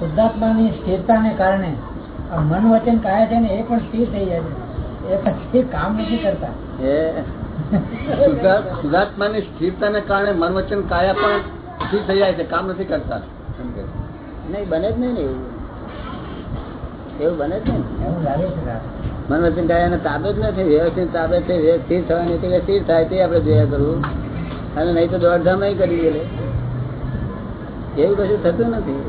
શુદ્ધાત્માની સ્થિરતાને કારણે આ મન વચન કાયા છે ને એ પણ સ્થિર થઈ જાય છે. એ પછી કામ નથી કરતા. શુદ્ધાત્માની સ્થિરતાને કારણે મન વચન કાયા પણ સ્થિર થઈ જાય છે કામ નથી કરતા. નહીં બને જ નહીં ને એવું. એવું બને જ નહીં એવું લાગે છે. મન વચન કાયા તાબે જ નથી. વ્યવસ્થિત તાબે છે સ્થિર થવાની તે સ્થિર થાય તે આપણે જોયા કરવું. અને નહીં તો દોડધામ નહીં કરી ગયેલે એવું કશું થતું નથી.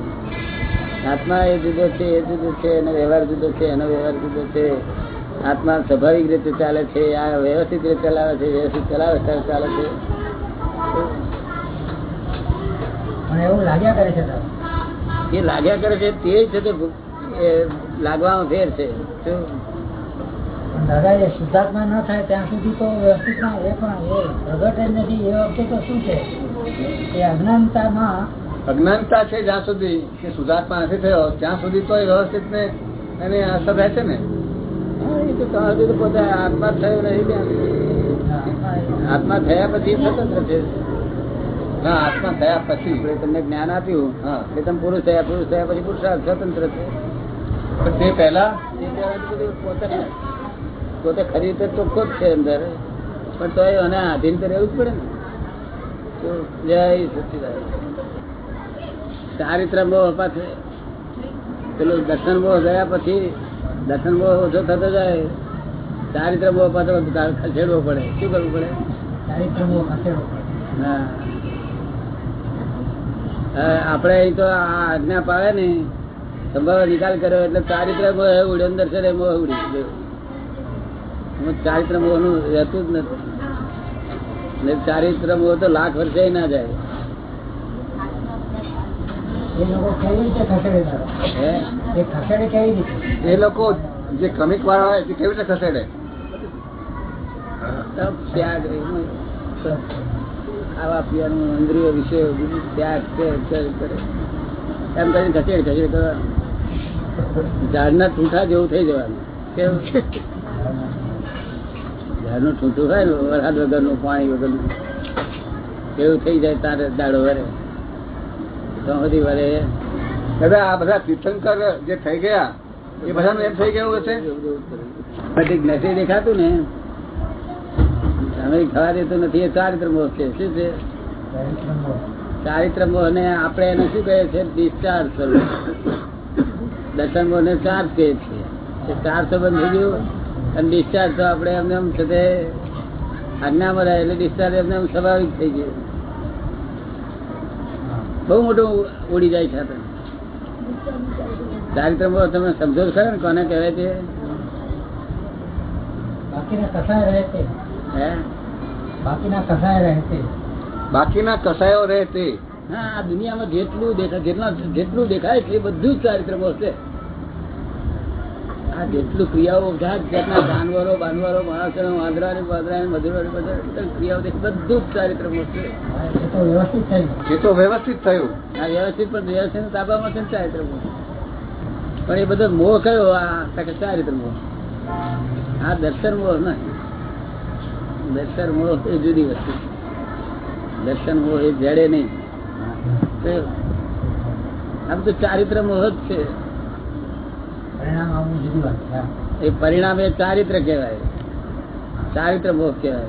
આત્મા એ જુદો છે એ જુદો છે એનો વ્યવહાર જુદો છે એનો વ્યવહાર જુદો છે. આત્મા સ્વાભાવિક રીતે ચાલે છે આ વ્યવસ્થિત રીતે ચલાવે છે વ્યવસ્થિત ચલાવે ત્યારે ચાલે છે. એવું લાગ્યા કરે છે એ લાગ્યા કરે છે તે છે તે લાગવામાં ફેર છે. દાદા એ શુદ્ધાત્મા ન થાય ત્યાં સુધી તો વ્યવસ્થિત ના એ પણ એ પ્રગટ નથી. એ વખતે તો શું છે? એ અજ્ઞાનતામાં અજ્ઞાનતા છે જ્યાં સુધી કે સુધાર્થમાં નથી થયો ત્યાં સુધી તો એ વ્યવસ્થિત ને એને અસર રહે છે ને? આત્મા થયો નહીં આત્મા થયા પછી સ્વતંત્ર છે ના આત્મા થયા પછી. તમને જ્ઞાન આપ્યું. કે તમે પુરુષ થયા પુરુષ થયા પછી પુરુષાર્થ સ્વતંત્ર છે. પણ તે પહેલા? પોતે પોતે ખરી રીતે ચોખ્ખો જ છે અંદર પણ તો એને આધીન તો રહેવું જ પડે ને. તો જય સચિદાનંદ. ચારિત્ર મોહ પાછળ પેલું દર્શન મોહ ગયા પછી દર્શન મોહ ઓછો થતો જાય. ચારિત્ર મોહ પાછળ ખસેડવો પડે. શું કરવું પડે? ચારિત્રમો ખસેડવો પડે. હા. આપણે અહીં તો આ આજ્ઞા પાડે ને સંભાવ નિકાલ કર્યો એટલે ચારિત્ર મોહ ઉડ્યો અંદર છે ને મોહ ઉડી ચારિત્ર મોહનું રહેતું જ નથી. ચારિત્ર મોહ તો લાખ વર્ષે ના જાય. એ લોકો જે ક્રમિક વાળા હોય તે કેવી રીતે ખસેડે? ત્યાગ ખાવા પીવાનું ઇન્દ્રિય વિશે બીજું ત્યાગ છે એમ કરીને ખસેડ ખસેડ કરવાનું ઝાડના ઠૂંઠા જેવું થઈ જવાનું. કેવું? ઝાડનું ઠૂંઠું હોય ને વરસાદ વગરનું પાણી વગરનું કેવું થઈ જાય તારે દાડો વરે. બધી વરે. દાદા, આ બધા તીર્થંકર જે થઈ ગયા, એ બધાનું એમ થઈ ગયું હશે? નથી દેખાતું ને. અમે આપણે એને શું કહે છે? ડિસ્ચાર્જ કરવું દર્શન ચાર્જ કહે છે. ચાર સંબંધ થઈ ગયું. અને ડિસ્ચાર્જ તો આપણે એમને એમ છે તે આજ્ઞામાં રહે, એટલે ડિસ્ચાર્જ એમને એમ સ્વાભાવિક થઈ ગયું. બહુ મોટું ઉડી જાય છે આપણે ચારિત્ર મોહ તમે સમજો છો ખરા ને કોને કહેવાય છે બાકીના કસાય રહે છે હે? બાકીના કસાય રહે છે બાકીના કસાયો રહે તે. હા આ દુનિયામાં જેટલું દેખાય જેટલા જેટલું દેખાય છે બધું જ ચારિત્ર છે. આ જેટલું ક્રિયાઓ જાત જાતના જાનવરો બાનવરો માણસો વાંદરા ને વાંદરા ને મધુરો ને બધા ક્રિયાઓ બધું જ મોહ છે એ તો વ્યવસ્થિત થયું એ તો વ્યવસ્થિત થયું. આ વ્યવસ્થિત પણ વ્યવસ્થિત તાબામાં છે ને ચારિત્ર પણ એ બધો મોહ કયો? આ તો કે ચારિત્ર મોહ. આ દર્શન મોહ ના. દર્શન મોહ એ જુદી વસ્તુ. દર્શન મોહ એ જડે નહીં. તો આ બધું ચારિત્ર મોહ જ છે પરિણામ આવવું જુદી વાત છે હા. એ પરિણામ એ ચારિત્ર કહેવાય. ચારિત્ર ભોગ કહેવાય.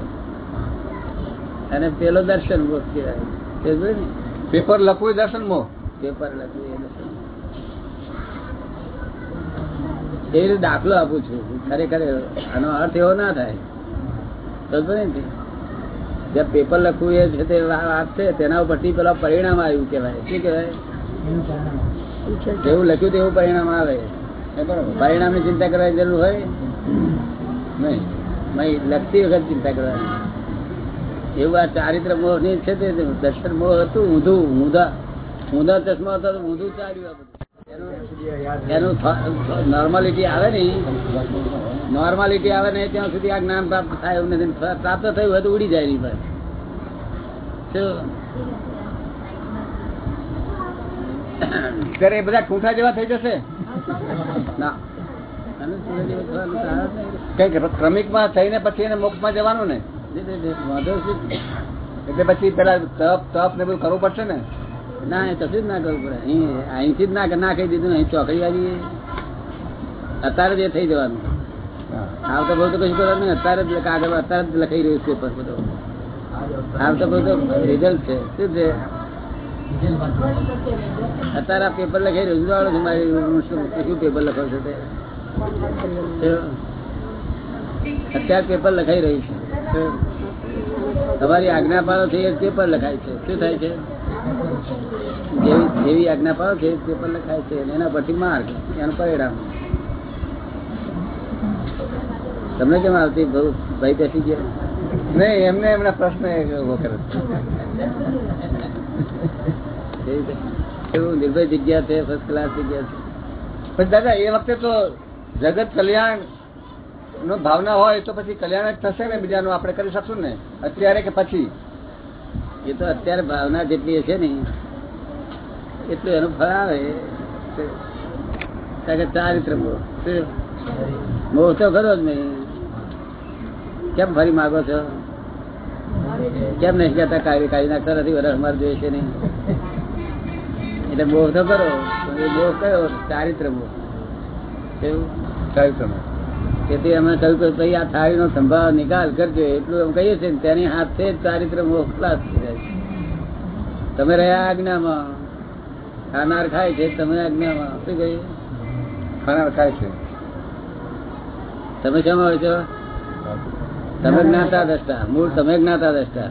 અને પેલો દર્શન ભોગ કહેવાય. ને? પેપર લખવું દર્શન મોહ પેપર લખવું એ દર્શન એ રીતે દાખલો આપું છું. ખરેખર આનો અર્થ એવો ના થાય. સમજો ને જે પેપર લખવું એ છે તે વાત છે તેના ઉપરથી પેલા પરિણામ આવ્યું કહેવાય. શું કહેવાય? એનું પરિણામ જેવું લખ્યું તેવું પરિણામ આવે. એ પરિણામની ચિંતા કરવાની જરૂર હોય? નહીં. લખતી વખત ચિંતા કરવાની. એવું આ ચારિત્ર મોહની છે તે? દર્શન મોહ હતું, ઊંધું, ઊંધા. ઊંધા ચશ્મા હતા તો ઊંધું ચાલ્યું એનું નોર્માલિટી આવે ને નોર્માલિટી આવે ને ત્યાં સુધી આ જ્ઞાન પ્રાપ્ત થાય એવું નથી. પ્રાપ્ત થયું હોય તો ઉડી જાય નહીં પર શું? ત્યારે એ બધા ઠૂંઠા જેવા થઈ જશે? ના. કંઈક ક્રમિકમાં થઈને પછી એને મોક્ષમાં જવાનું ને? એટલે પછી પેલા તપ તપ ને બધું કરવું પડશે ને? ના એ કશું જ ના કરવું પડે. અહીં અહીંથી જ ના ના કહી દીધું અહીં ચોકડી આવી અત્યારે જ એ થઈ જવાનું. આવતા બહુ તો કશું કરવાનું નહીં. અત્યારે જ કાગળ અત્યારે જ લખાઈ રહ્યું છે પેપર બધો. આવતા બહુ તો રિઝલ્ટ છે. શું છે? અત્યારે આ પેપર લખાઈ રહ્યું છે. મારી શું પેપર લખો છો તે? અત્યારે પેપર લખાઈ રહ્યું છે. તમારી આજ્ઞા પાડો છે એ પેપર લખાય છે. શું થાય છે? જેવી જેવી આજ્ઞા પાડો છે પેપર લખાય છે એના પછી માર્ક એનું પરિણામ. તમને કેમ આવતી ભાઈ બેસી ગયા? નહીં, એમને એમના પ્રશ્ન એવો કરે કેવી નિર્ભય જગ્યા છે? ફર્સ્ટ ક્લાસ જગ્યા છે? પણ દાદા, એ વખતે તો જગત કલ્યાણ નો ભાવના હોય તો પછી કલ્યાણ જ થશે ને બીજાનું? આપણે કરી શકશું ને? અત્યારે કે પછી? એ તો અત્યારે ભાવના જેટલી હશે ને, એટલું એનું ફળ આવે. ચારિત્ર મોહ. તો ખરો જ નહીં કેમ ફરી માગો છો? કેમ નહીં કાઢી કાઢી નાખતા નથી વરસ મારે જોઈએ છે નહીં? એટલે મોહ તો કરો એ મોહ કયો ચારિત્ર મોહ એવું ચારિત્રનો તેથી અમે કહ્યું કે ભાઈ આ થાળીનો સંભાવ નિકાલ કરજો. એટલું અમે કહીએ છીએ તેની હાથે જ ચારિત્ર મોહ ખલાસ થઈ જાય છે. તમે રહ્યા આજ્ઞામાં. ખાનાર ખાય છે તમે આજ્ઞામાં. શું કહ્યું? ખાનાર ખાય છે. તમે શેમાં હોય છો? તમે જ્ઞાતા દ્રષ્ટા મૂળ તમે જ્ઞાતા દ્રષ્ટા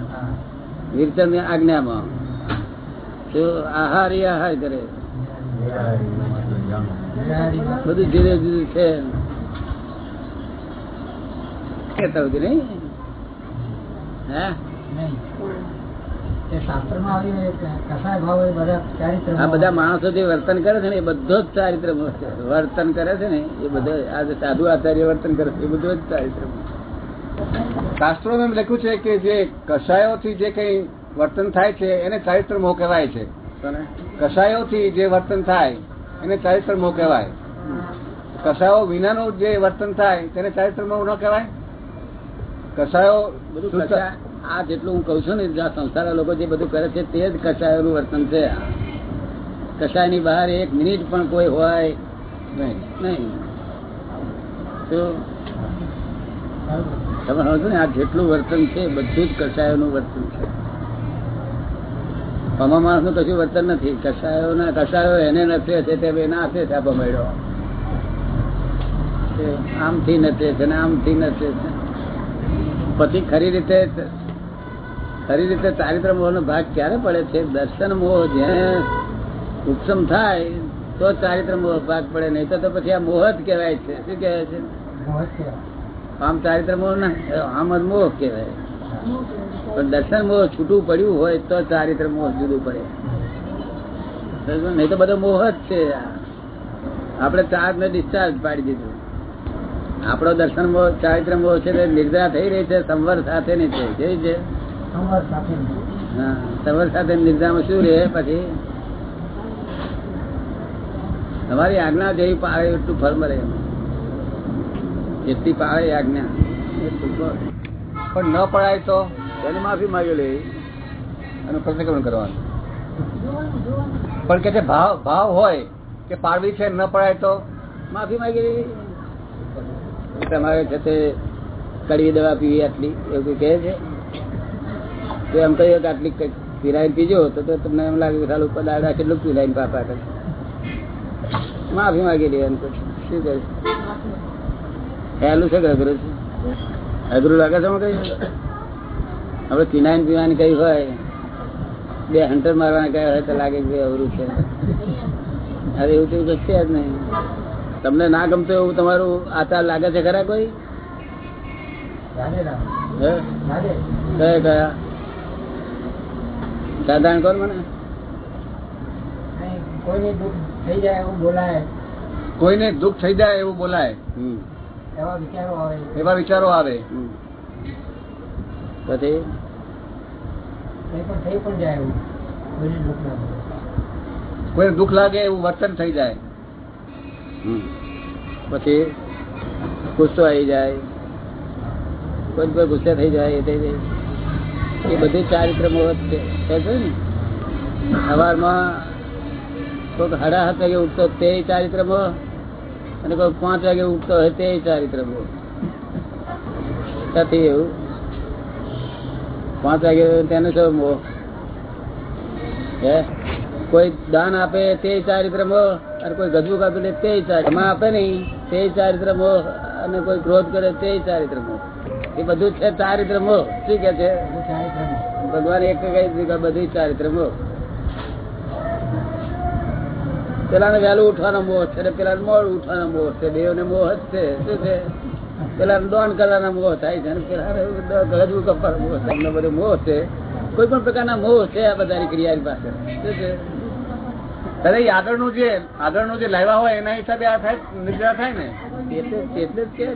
વીરચંદ આજ્ઞામાં. આહાર આહાર કરે. બધું છે. નહીં? આ બધા માણસો જે વર્તન કરે છે ને એ બધો જ ચારિત્ર વર્તન કરે છે ને એ બધો આ જે સાધુ આચાર્ય વર્તન કરે છે એ બધું જ ચારિત્ર. શાસ્ત્રોમાં એમ લખ્યું છે કે જે કષાયોથી જે કઈ વર્તન થાય છે એને ચારિત્ર મોહ કહેવાય છે. કોને? કષાયોથી જે વર્તન થાય એને ચારિત્ર મોહ કહેવાય. કસાયો વિનાનું જે વર્તન થાય તેને ચારિત્ર મોહ ન કહેવાય? કસાયો બધું આ જેટલું હું કઉ છું ને જે આ સંસારના લોકો જે બધું કરે છે તે જ કસાયોનું વર્તન છે. આ. કસાયની બહાર એક મિનિટ પણ કોઈ હોય નહીં. તમે સમજો ને આ જેટલું વર્તન છે બધું જ કસાયોનું વર્તન છે. આમાં માણસનું કશું વર્તન નથી. કસાયો ના કસાયો એને નચે છે તે બે ના છે ભમેડો તે આમથી નચે છે ને આમથી નચે છે પછી ખરી રીતે ખરી રીતે ચારિત્ર મોહ નો ભાગ ક્યારે પડે છે? દર્શન મોહ જ્યાં ઉપસમ થાય તો ચારિત્ર મોહ ભાગ પડે. નહીં તો પછી આ મોહ જ કહેવાય છે. શું કહેવાય છે? છે. આમ ચારિત્ર મોહ ના આમ જ મોહ કહેવાય. પણ દર્શન મોહ છૂટું પડ્યું હોય તો ચારિત્ર મોહ જુદું પડે. નહીં તો બધો મોહ જ છે. આપણે ચાર ને ડિસ્ચાર્જ પાડી દીધું. આપણો દર્શન મોહ ચારિત્ર મોહ છે તે નિર્દ્રા થઈ રહી છે સંવર સાથે ની છે કેવી છે? સંવર સાથે નિર્દ્રામાં શું રહે પછી? તમારી આજ્ઞા જેવી પાવે એટલું ફળ મળે જેટલી પાવે આજ્ઞા. પણ ન પડાય તો? એની માફી લે. એનું પ્રતિક્રમણ કરવાનું? પણ કે જે ભાવ ભાવ હોય કે પાડવી છે, ન પડાય તો? માફી માંગી તમારે છે તે કડવી દવા પીવી આટલી, એવું કહે છે? તો એમ કહીએ કે આટલી પીરાઈને પીજો, તો તો તમને એમ લાગે ઉપર દાડા કેટલું પીરાઈને પાપા કરે. માફી માંગી લે એમ પછી શું છે? હેલું છે? કે અઘરું છે અઘરું લાગે છે? કઈ આપણે પીનાઈને પીવાની કઈ હોય? બે હંટર મારવાના કઈ હોય તો લાગે કે અવરું છે. અરે એવું તેવું કશું જ નહીં. તમને ના ગમતું એવું તમારું આચાર લાગે છે ખરા કોઈ. કયા કયા? સાધારણ કોણ મને. કોઈને દુઃખ થઈ જાય એવું બોલાય. કોઈને દુઃખ થઈ જાય એવું બોલાય. એવા વિચારો આવે. એવા વિચારો આવે. પછી? પણ થઈ પણ જાય એવું. કોઈને દુઃખ ના પડે. કોઈને દુઃખ લાગે એવું વર્તન થઈ જાય. હમ. પછી ગુસ્સો આવી જાય. કોઈ કોઈ ગુસ્સે થઈ જાય એ થઈ જાય. એ બધું ચારિત્ર મોહ જ છે ને. સવારમાં કોઈક સાડા સાત વાગે ઉઠતો તે ચારિત્ર અને કોઈ પાંચ વાગે ઉઠતો હોય તે ચારિત્ર મોહ. નથી એવું. પાંચ વાગે તેને શું હે? કોઈ દાન આપે તે ચારિત્ર મોહ અને કોઈ ગજવું લે તે ચારિત્ર આપે નહીં, તે ચારિત્ર મોહ અને કોઈ ક્રોધ કરે તે ચારિત્ર મોહ એ બધું છે ચારિત્ર મોહ શું કે છે? ભગવાન એક કઈ બધું ચારિત્ર મોહ પેલા વહેલું ઉઠવાનો મોહ છે, ને પેલા મોડ ઉઠવાનો મોહ છે બે ને મોહ જ છે. શું છે? પેલા દોન કરવાના મોહ થાય છે પેલા ગળજવું મોહ છે એમનો બધો મોહ છે. કોઈ પણ પ્રકારના મોહ છે આ બધાની ક્રિયાની પાસે. દાદા આગળનું જે આગળનું જે લાવ્યા હોય એના હિસાબે આ થાય નિદ્રા થાય ને? એટલે જ કે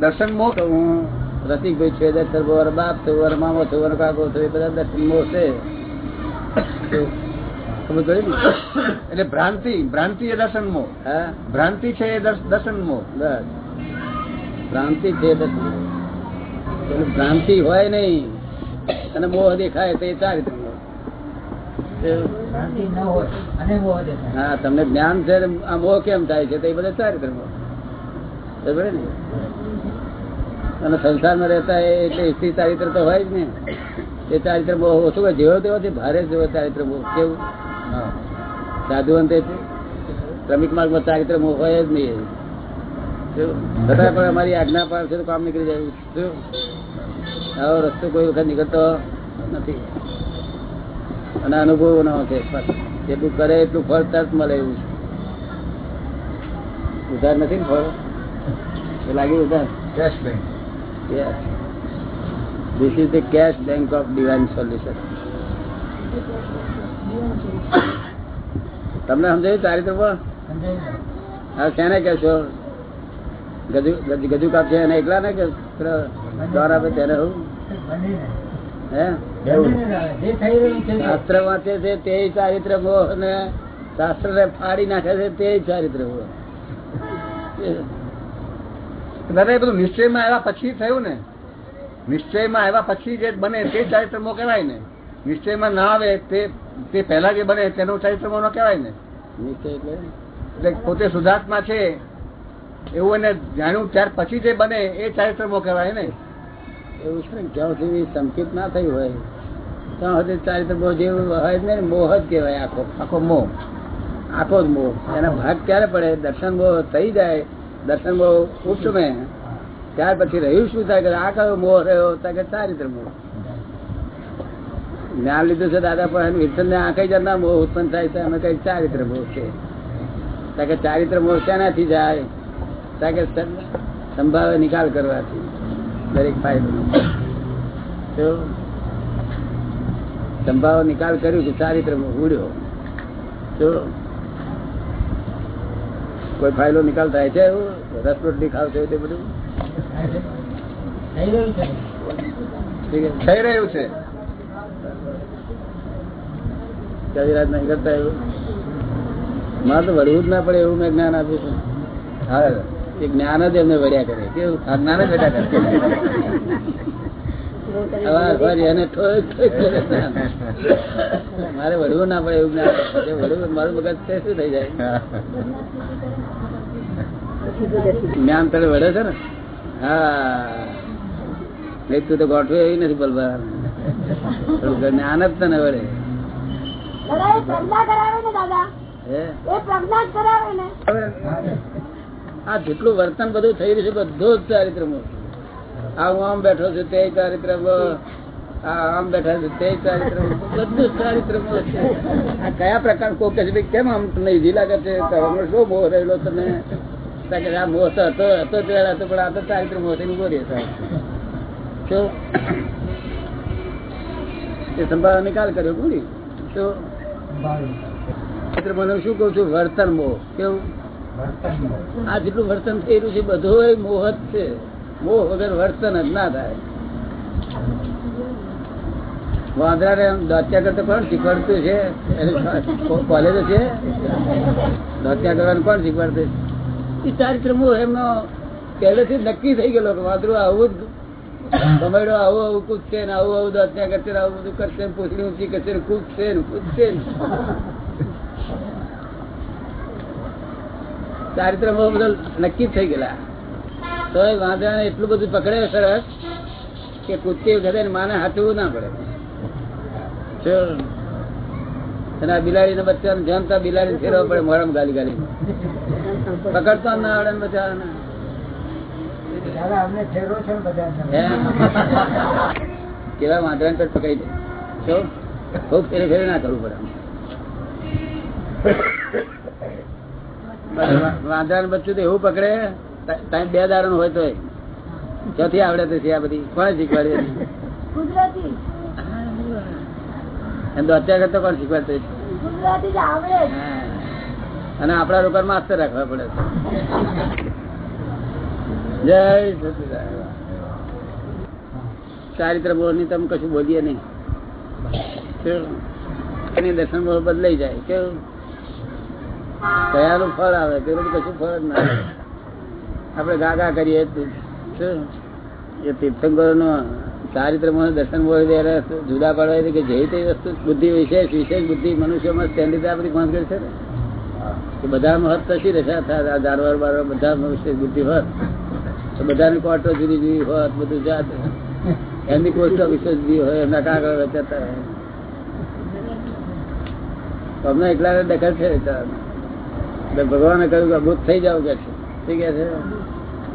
દર્શન મોહ તો હું રસિકભાઈ છે દર્શન વર બાપ છું વર મામો છું વર કાકો છું એ બધા દર્શન મોહ છે. એટલે ભ્રાંતિ ભ્રાંતિ એ દર્શન મોહ. હા. ભ્રાંતિ છે એ દર્શન મોહ. બસ. ભ્રાંતિ છે પેલું ભ્રાંતિ હોય નહીં અને મોહ દેખાય તો એ દેખાય. હા તમને જ્ઞાન છે આ મોહ કેમ થાય છે તો એ બધા ચારિત્ર ને? અને સંસારમાં રહેતા એટલે સ્ત્રી ચારિત્ર તો હોય જ ને. એ ચારિત્ર બહુ ઓછું જેવો તેવો છે ભારે જેવો ચારિત્ર બહુ કેવું? સાધુ અંતે છે. શ્રમિક માર્ગમાં ચારિત્ર મોહ હોય જ નહીં? છતાં પણ અમારી આજ્ઞા પાડશે તો કામ નીકળી જાય આવો રસ્તો કોઈ વખત નીકળતો નથી. અને અનુભવ ન છે જેટલું કરે એટલું ફળ તરત મળે એવું ઉધાર નથી ને ફળ? એ લાગ્યું ઉધાર? Cash bank yes this is the cash bank of divine solution તમને સમજાયું ચારિત્ર સમજાયું હા શેને કહેશો? ગજુ કાપ છે એને એકલા ને કે દ્વાર આપે ત્યારે હું બંનેને. હે? બંનેને આવે. જે થઈ રહ્યું છે. તે. શાસ્ત્ર વાંચે છે તે ચારિત્ર મોહ અને શાસ્ત્ર ને ફાડી નાખે છે તે ચારિત્ર મોહ. દાદા એ બધું નિશ્ચયમાં આવ્યા પછી થયું ને? નિશ્ચયમાં આવ્યા પછી જે બને તે ચારિત્ર મોહ કહેવાય ને? નિશ્ચયમાં ના આવે તે તે પહેલા જે બને તેનું ચારિત્ર મોહ ન કહેવાય ને? નિશ્ચય એટલે? એટલે પોતે સુધાર્થમાં છે. એવું એને જાણ્યું ત્યાર પછી જે બને એ ચારિત્ર મોહ કહેવાય ને. એવું છે ને જ્યાં સુધી સંકેત ના થઈ હોય, ત્યાં સુધી ચારિત્ર મોહ જે હોય ને, મોહ જ કહેવાય આખો આખો મોહ. આખો જ મોહ. એના ભાગ ક્યારે પડે? દર્શન મોહ થઈ જાય, દર્શન મોહ ઉપસમે ત્યાર પછી રહ્યું શું? થાય આ કયો મોહ રહ્યો? ત્યાં કે ચારિત્ર મોહ. જ્ઞાન લીધું છે દાદા, પણ વિરસન ને આંખે જરના મોહ ઉત્પન્ન થાય છે અમે કઈ ચારિત્ર મોહ છે? ત્યાં કે ચારિત્ર મોહ શેનાથી જાય? સંભાવે નિકાલ કરવાથી દરેક ફાયદો સંભાવ નિકાલ કર્યું કે ચારિત્ર ઉડ્યો. તો કોઈ ફાઇલો નિકાલ થાય છે એવું? રસ રોટલી ખાવ છે તે બધું? થઈ રહ્યું છે. કવિરાજ નહીં કરતા એવું? મારે તો વળવું જ ના પડે એવું મેં જ્ઞાન આપ્યું છે. હા. એ જ્ઞાન જ એમને વળ્યા કરે. કેવું આ જ્ઞાન જ વળ્યા કરે. મારે વળવું ના પડે એવું જ્ઞાન વળવું મારું મગજ શું થઈ જાય? જ્ઞાન તને વળે છે ને? હા. નહીં તું તો ગોઠવે એવી નથી બલબા જ્ઞાન જ તને વળે. દાદા એ પ્રજ્ઞા કરાવે ને આ જેટલું વર્તન બધું થઈ રહ્યું છે બધું જ ચારિત્ર આ હું આમ બેઠો છું તે ચારિત્ર આ આમ બેઠા છે તે ચારિત્રમ બધું છે. આ કયા પ્રકાર કહે છે કેમ આમ તમને ઈજી લાગે છે? તો હમણાં શું મોહ રહેલો તમે? તો કે આ મોહ તો હતો હતો જ હતો પણ આ તો ચારિત્ર મોહ થઈને ઊભો રહે સાહેબ. એ સંભાળ નિકાલ કર્યો પૂરી મોહને શું કઉ છું વર્તન મોહ. કેવું. આ જેટલું વર્તન થયેલું છે બધું એ મોહ જ છે. મોહ વગર વર્તન જ ના થાય. વાંદરાને એમ દાંત્યા કરતા કોણ શીખવાડતું છે? એની છે? દાંત્યા કરવાનું કોણ શીખવાડતું એ ચારિત્ર મોહ એમનો પહેલેથી નક્કી થઈ ગયેલો કે વાંદરું આવું જ ભમેડો આવું આવું કૂદશે ને આવું આવું દત્યા કરશે આવું બધું કરશે પૂછડી ઊંચી કરશે કૂદશે ને કૂદશે ચારિત્ર બધા નક્કી થઈ ગયેલા. તો એ વાંદરાને એટલું બધું પકડે સરસ કે કૂદતી વખતે માને હાથવું ના પડે. અને આ બિલાડી ના બચ્ચા જમતા બિલાડી ફેરવવા પડે મોરમ ગાલી ગાલી પકડતો ના આવડે ને બચારાને. કેવા અમને ને પકડી દે શું ખૂબ ફેરે ફેરે ના કરવું પડે. વાંદરાનું બચ્ચું તો એવું પકડે ટાઈમ બે દાડા હોય તો ચોથી આવડે તો છે આ બધી? કોને શીખવાડી ગુજરાતી. એમ તો અત્યારે કરતા કોણ શીખવાડતું. અને આપડા લોકો માસ્તર રાખવા પડે છે. જય. ચારિત્ર બોલની તમે કશું બોલીએ નહીં? દર્શન બોલ બદલાઈ જાય. કેવું? કયાનું ફળ આવે? પેલું કશું ફળ ના આવે. આપણે ગાગા કરીએ એ તીર્થંકરો નો ચારિત્ર દર્શન બોલ ત્યારે જુદા પાડવા કે જે તે વસ્તુ બુદ્ધિ વિશેષ વિશેષ બુદ્ધિ મનુષ્યમાં સ્ટેન્ડિંગ રીતે બધી કોણ કરી છે ને? કે બધા હત કશી રહેશે જાનવર બારવર બધા મનુષ્ય બુદ્ધિ હોત. તો બધાની કોર્ટો જુદી જુદી હોત, બધું જાત. એમની કોર્ટો વિશેષ જુદી હોય, એમના કાગળ રચાતા હોય. તમને એકલા દખલ છે વિચારવાનો. ભગવાને કહ્યું કે અભૂત થઈ જાવ કે છે. શું કે છે?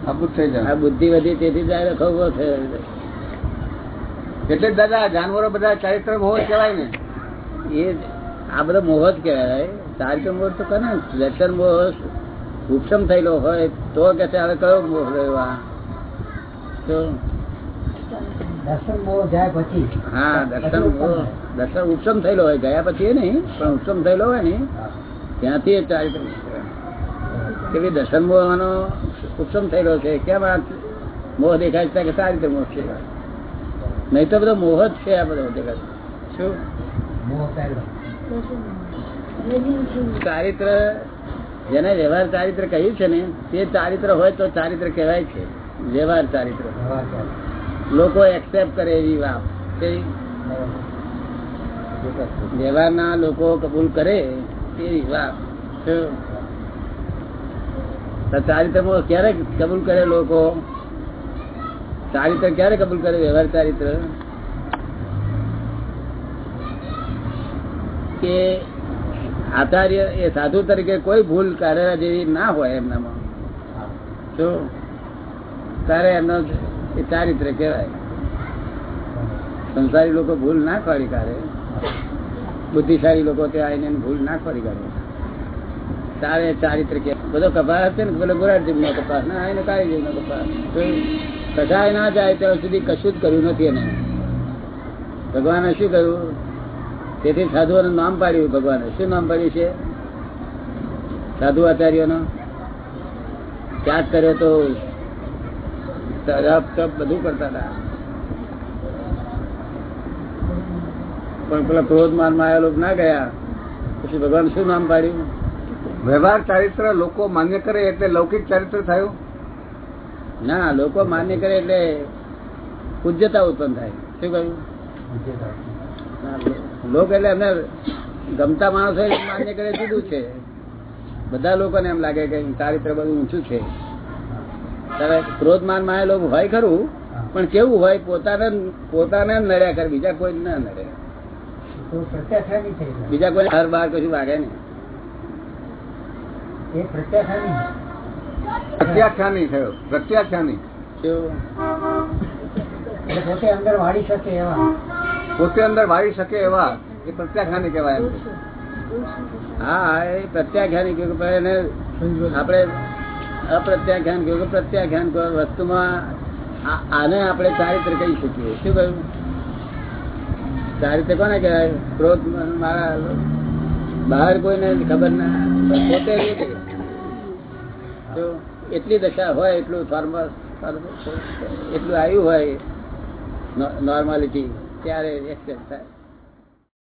અભૂત થઈ આ બુદ્ધિ વધી તેથી જાય ખબર છે. એટલે દાદા જાનવરો બધા ચારિત્ર મોહ કહેવાય ને. એ આ બધો મોહ જ કહેવાય. ચારિત્ર મોહ તો કરે દર્શન મોહ ઉપસમ થયેલો હોય તો કે છે હવે કયો મોહ રહ્યો આ? તો? દર્શન પછી. હા દર્શન મોહ. દર્શન ઉપસમ થયેલો હોય. ગયા પછી એ નહીં પણ ઉપસમ થયેલો હોય ને ત્યાંથી એ ચારિત્ર મોહ. કે ભાઈ દર્શન મોહનો ઉપસમ થયેલો છે? કેમ આ મોહ દેખાય છે? કે ચારિત્ર મોહ છે? નહીં તો બધો મોહ જ છે આ બધો દેખાય શું? ચારિત્ર જેને વ્યવહાર ચારિત્ર કહ્યું છે ને તે ચારિત્ર હોય તો ચારિત્ર કહેવાય છે. વ્યવહાર ચારિત્ર. લોકો એક્સેપ્ટ કરે એવી વાત વ્યવહારના લોકો કબૂલ કરે એવી વાત શું? તો ચારિત્રમાં ક્યારે કબૂલ કરે લોકો? ચારિત્ર ક્યારે કબૂલ કરે વ્યવહાર ચારિત્ર કે આચાર્ય એ સાધુ તરીકે કોઈ ભૂલ કરેલા જેવી ના હોય એમનામાં. શું ત્યારે એમનો એ ચારિત્ર કહેવાય. સંસારી લોકો ભૂલ ના કરી કાઢે. બુદ્ધિશાળી લોકો ત્યાં આવીને ભૂલ ના કરી કાઢે. તારે ચારિત્ર કે બધો કપાસ છે ને, પેલો ગુરાજી નો કપાસ. ના, એને કાઢી નો કપાસ. કસાય ના જાય ત્યાં સુધી કશું જ કર્યું નથી એને. ભગવાને શું કર્યું? તેથી સાધુઓનું નામ પાડ્યું ભગવાને. શું નામ પાડ્યું છે? સાધુ આચાર્યોનો ત્યાગ કર્યો તો તરફ તપ બધું કરતા હતા. પણ પેલા ક્રોધ માનમાં આવેલો ના ગયા. પછી ભગવાન શું નામ પાડ્યું? વ્યવહાર ચારિત્ર લોકો માન્ય કરે એટલે લૌકિક ચારિત્ર થયું? ના લોકો માન્ય કરે એટલે પૂજ્યતા ઉત્પન્ન થાય. શું કહ્યું? લોક એટલે એમને ગમતા માણસો માન્ય કરે જુદું છે. બધા લોકોને એમ લાગે કે ચારિત્ર બધું ઊંચું છે. ત્યારે ક્રોધ માનમાં લોકો હોય ખરું પણ કેવું હોય પોતાને પોતાને નડ્યા કરે બીજા કોઈ ના નડે. બીજા કોઈ હર બાર કશું વાગે નહીં. એ પ્રત્યાખ્યાની પ્રત્યાખ્યાની થયો. પ્રત્યાખ્યાની? પોતે અંદર વાળી શકે એવા. પોતે અંદર વાળી શકે એવા. એ પ્રત્યાખ્યાની કહેવાય હા એ પ્રત્યાખ્યાની કહ્યું કે એને આપણે અપ્રત્યાખ્યાન કહ્યું કે પ્રત્યાખ્યાન વસ્તુમાં આને આપણે ચારિત્ર કહી શકીએ. શું કહ્યું? ચારિત્ર કોને કહેવાય? ક્રોધ મારા બહાર કોઈને ખબર ના પોતે જ એટલી દશા હોય એટલું ફાર્મર એટલું આવ્યું હોય નોર્માલિટી ત્યારે એક્સેપ્ટ થાય.